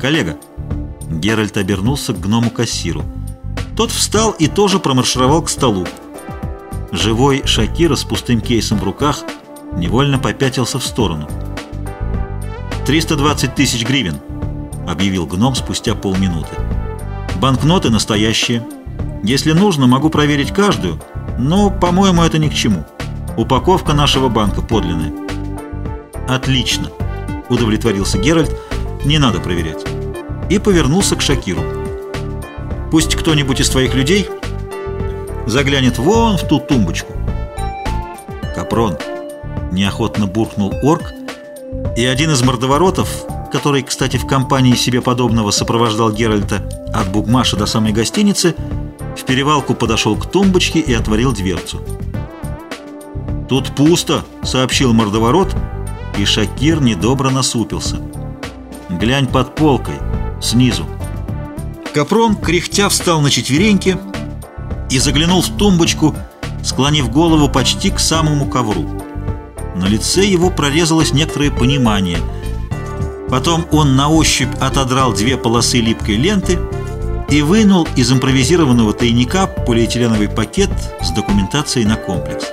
«Коллега!» Геральт обернулся к гному-кассиру. Тот встал и тоже промаршировал к столу. Живой Шакира с пустым кейсом в руках невольно попятился в сторону. «320 тысяч гривен», — объявил гном спустя полминуты. «Банкноты настоящие. Если нужно, могу проверить каждую, но, по-моему, это ни к чему. Упаковка нашего банка подлинная». «Отлично», — удовлетворился Геральт, — «не надо проверять». И повернулся к Шакиру. «Пусть кто-нибудь из твоих людей заглянет вон в ту тумбочку». «Капрон», — неохотно буркнул орк, и один из мордоворотов, который, кстати, в компании себе подобного сопровождал Геральта от Бугмаша до самой гостиницы, в перевалку подошел к тумбочке и отворил дверцу. «Тут пусто», — сообщил мордоворот, и Шакир недобро насупился. «Глянь под полкой, снизу». Капрон, кряхтя, встал на четвереньки и заглянул в тумбочку, склонив голову почти к самому ковру. На лице его прорезалось некоторое понимание. Потом он на ощупь отодрал две полосы липкой ленты и вынул из импровизированного тайника полиэтиленовый пакет с документацией на комплекс.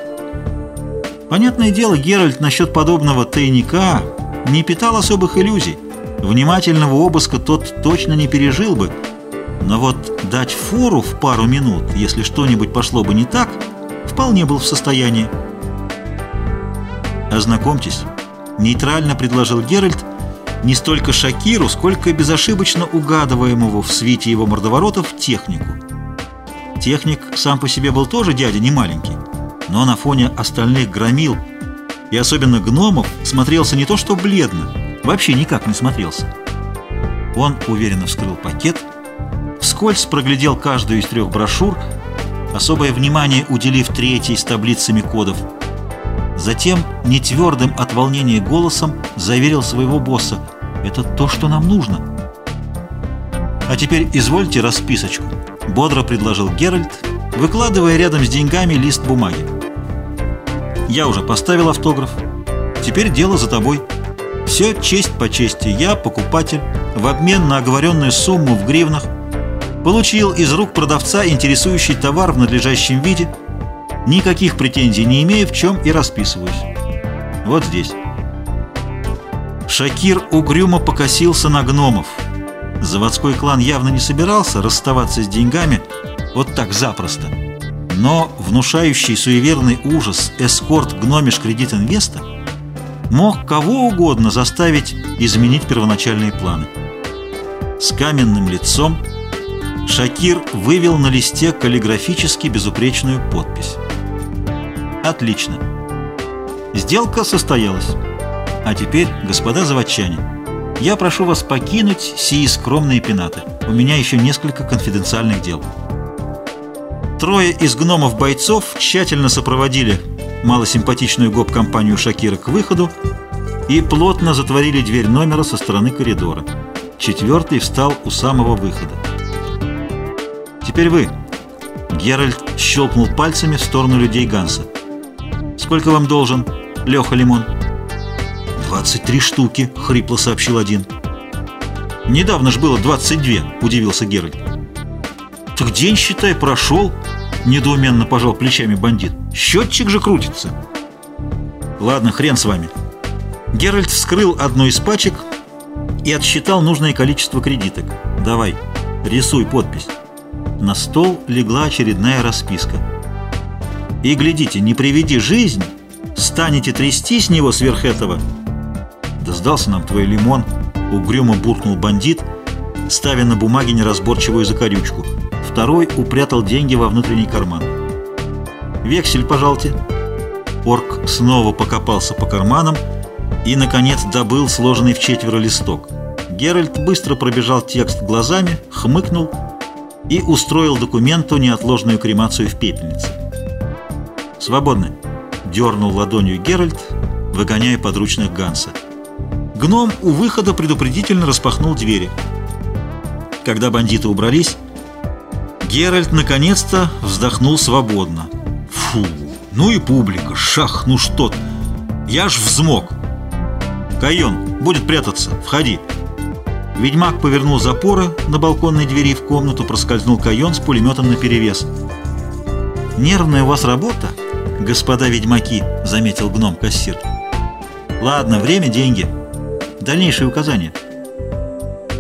Понятное дело, Геральт насчет подобного тайника не питал особых иллюзий. Внимательного обыска тот точно не пережил бы, но вот дать фору в пару минут, если что-нибудь пошло бы не так, вполне был в состоянии. «Ознакомьтесь», — нейтрально предложил Геральт, не столько Шакиру, сколько безошибочно угадываемого в свете его мордоворотов технику. Техник сам по себе был тоже дядя не маленький, но на фоне остальных громил и особенно гномов смотрелся не то что бледно, вообще никак не смотрелся. Он уверенно вскрыл пакет, вскользь проглядел каждую из трех брошюр, особое внимание уделив третьей с таблицами кодов – Затем, нетвердым от волнения голосом, заверил своего босса. «Это то, что нам нужно». «А теперь извольте расписочку», — бодро предложил Геральт, выкладывая рядом с деньгами лист бумаги. «Я уже поставил автограф. Теперь дело за тобой. Все честь по чести. Я покупатель. В обмен на оговоренную сумму в гривнах получил из рук продавца интересующий товар в надлежащем виде — Никаких претензий не имею, в чем и расписываюсь. Вот здесь. Шакир угрюмо покосился на гномов. Заводской клан явно не собирался расставаться с деньгами вот так запросто. Но внушающий суеверный ужас эскорт гномиш кредит инвеста мог кого угодно заставить изменить первоначальные планы. С каменным лицом Шакир вывел на листе каллиграфически безупречную подпись. Отлично. Сделка состоялась. А теперь, господа заводчане, я прошу вас покинуть сии скромные пенаты. У меня еще несколько конфиденциальных дел. Трое из гномов-бойцов тщательно сопроводили малосимпатичную гоп-компанию Шакира к выходу и плотно затворили дверь номера со стороны коридора. Четвертый встал у самого выхода. «Теперь вы!» Геральт щелкнул пальцами в сторону людей Ганса. «Сколько вам должен, Леха Лимон?» «Двадцать три штуки», — хрипло сообщил один. «Недавно ж было двадцать две», — удивился Геральт. «Так день, считай, прошел», — недоуменно пожал плечами бандит. «Счетчик же крутится». «Ладно, хрен с вами». Геральт вскрыл одну из пачек и отсчитал нужное количество кредиток. «Давай, рисуй подпись». На стол легла очередная расписка. И глядите, не приведи жизнь, станете трясти с него сверх этого. Да сдался нам твой лимон, угрюмо буркнул бандит, ставя на бумаге неразборчивую закорючку. Второй упрятал деньги во внутренний карман. «Вексель, пожалуйте». Орк снова покопался по карманам и, наконец, добыл сложенный в четверо листок. Геральт быстро пробежал текст глазами, хмыкнул и устроил документу неотложную кремацию в пепельнице. «Свободны!» — дернул ладонью Геральт, выгоняя подручных Ганса. Гном у выхода предупредительно распахнул двери. Когда бандиты убрались, Геральт наконец-то вздохнул свободно. «Фу, ну и публика, шах, ну что -то. Я ж взмок!» «Кайон, будет прятаться, входи!» Ведьмак повернул запоры на балконной двери в комнату, проскользнул Кайон с пулеметом наперевес. «Нервная у вас работа, господа ведьмаки», — заметил гном-кассир. «Ладно, время — деньги. Дальнейшие указания».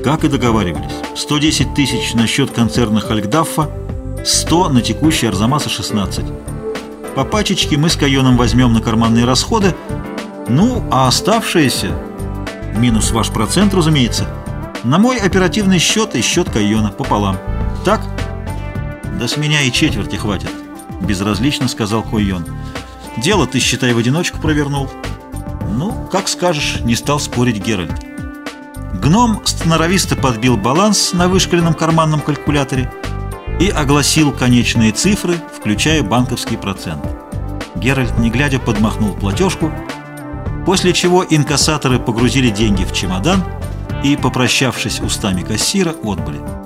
Как и договаривались, 110 тысяч на счет концерна Хальгдаффа, 100 на текущий Арзамаса 16. По пачечке мы с Кайоном возьмем на карманные расходы, ну, а оставшиеся, минус ваш процент, разумеется, на мой оперативный счет и счет Кайона пополам. Так? Да с меня и четверти хватит, безразлично сказал Койон. Дело ты, считай, в одиночку провернул. Ну, как скажешь, не стал спорить Геральт. Гном сноровисто подбил баланс на вышкаленном карманном калькуляторе и огласил конечные цифры, включая банковский процент. Геральт, не глядя, подмахнул платежку, после чего инкассаторы погрузили деньги в чемодан и, попрощавшись устами кассира, отбыли.